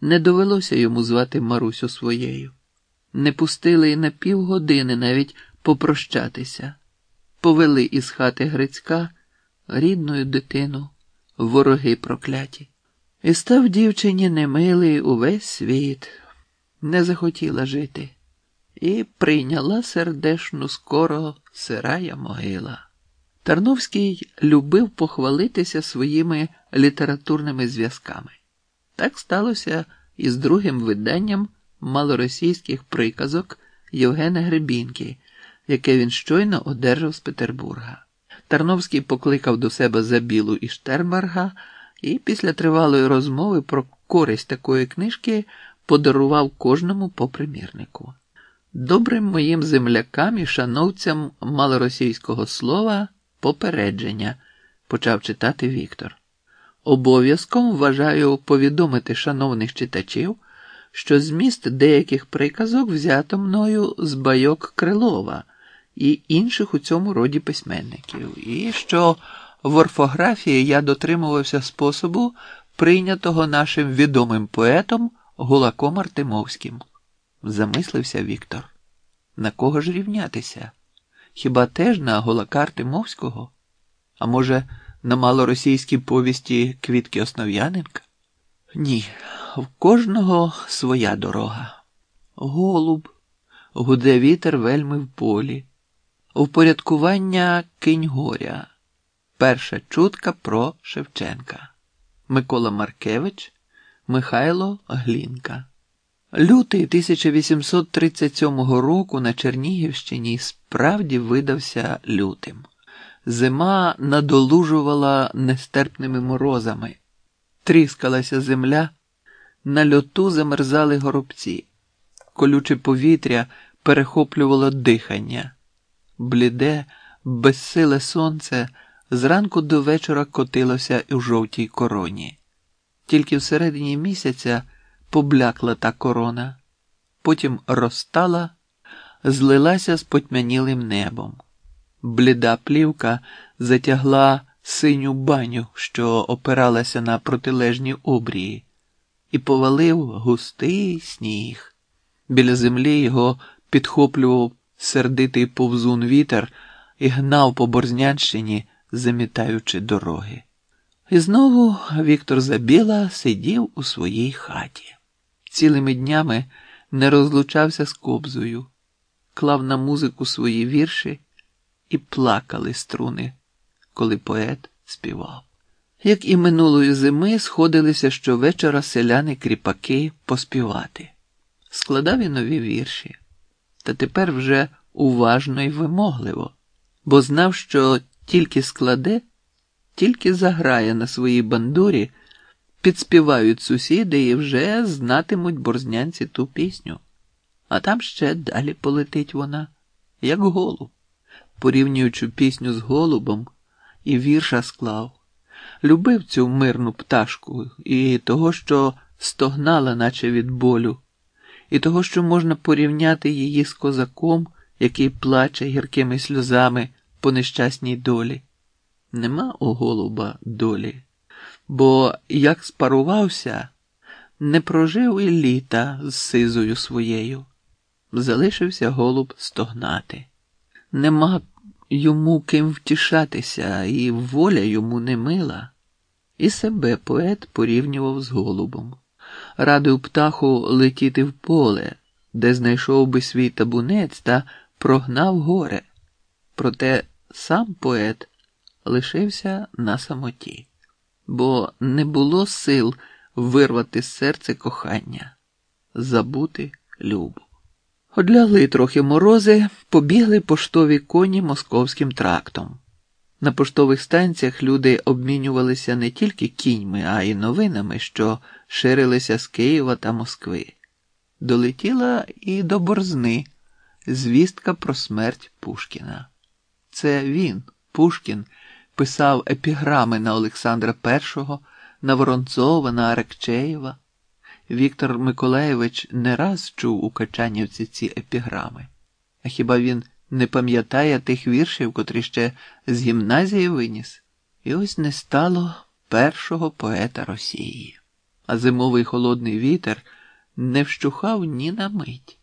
Не довелося йому звати Марусю своєю. Не пустили й на півгодини навіть попрощатися, повели із хати Грицька рідною дитину, вороги прокляті. І став дівчині немилий увесь світ, не захотіла жити, і прийняла сердешну скоро сирая могила. Тарновський любив похвалитися своїми літературними зв'язками. Так сталося і з другим виданням малоросійських приказок Євгена Гребінки, яке він щойно одержав з Петербурга. Тарновський покликав до себе Забілу і Штернберга і після тривалої розмови про користь такої книжки подарував кожному по примірнику. Добрим моїм землякам і шановцям малоросійського слова попередження, почав читати Віктор. Обов'язком вважаю повідомити шановних читачів, що зміст деяких приказок взято мною з байок Крилова і інших у цьому роді письменників, і що в орфографії я дотримувався способу, прийнятого нашим відомим поетом Гулаком Артемовським. Замислився Віктор. На кого ж рівнятися? Хіба теж на Гулака Артемовського? А може, на малоросійській повісті Квітки Основ'яненка? Ні, в кожного своя дорога. Голуб, гуде вітер вельми в полі, упорядкування кинь горя. Перша чутка про Шевченка. Микола Маркевич, Михайло Глінка. Лютий 1837 року на Чернігівщині справді видався лютим. Зима надолужувала нестерпними морозами, тріскалася земля, на льоту замерзали горобці, колюче повітря перехоплювало дихання, бліде, безсиле сонце зранку до вечора котилося у жовтій короні. Тільки всередині місяця поблякла та корона, потім розтала, злилася з потьмянілим небом. Бліда плівка затягла синю баню, що опиралася на протилежні обрії, і повалив густий сніг. Біля землі його підхоплював сердитий повзун вітер і гнав по Борзнянщині, замітаючи дороги. І знову Віктор Забіла сидів у своїй хаті. Цілими днями не розлучався з кобзою, клав на музику свої вірші і плакали струни, коли поет співав. Як і минулої зими сходилися щовечора селяни кріпаки поспівати. Складав і нові вірші, та тепер вже уважно і вимогливо, бо знав, що тільки складе, тільки заграє на своїй бандурі, підспівають сусіди і вже знатимуть борзнянці ту пісню. А там ще далі полетить вона, як голуб порівнюючи пісню з голубом, і вірша склав. Любив цю мирну пташку і того, що стогнала, наче від болю, і того, що можна порівняти її з козаком, який плаче гіркими сльозами по нещасній долі. Нема у голуба долі, бо як спарувався, не прожив і літа з сизою своєю. Залишився голуб стогнати. Нема йому ким втішатися, і воля йому не мила. І себе поет порівнював з голубом, радив птаху летіти в поле, де знайшов би свій табунець та прогнав горе. Проте сам поет лишився на самоті, бо не було сил вирвати з серце кохання, забути любу. Одлягли трохи морози, побігли поштові коні московським трактом. На поштових станціях люди обмінювалися не тільки кіньми, а й новинами, що ширилися з Києва та Москви. Долетіла і до борзни звістка про смерть Пушкіна. Це він, Пушкін, писав епіграми на Олександра І, на Воронцова, на Аракчеєва. Віктор Миколаєвич не раз чув у Качанівці ці епіграми. А хіба він не пам'ятає тих віршів, котрі ще з гімназії виніс? І ось не стало першого поета Росії. а зимовий холодний вітер не вщухав ні на мить.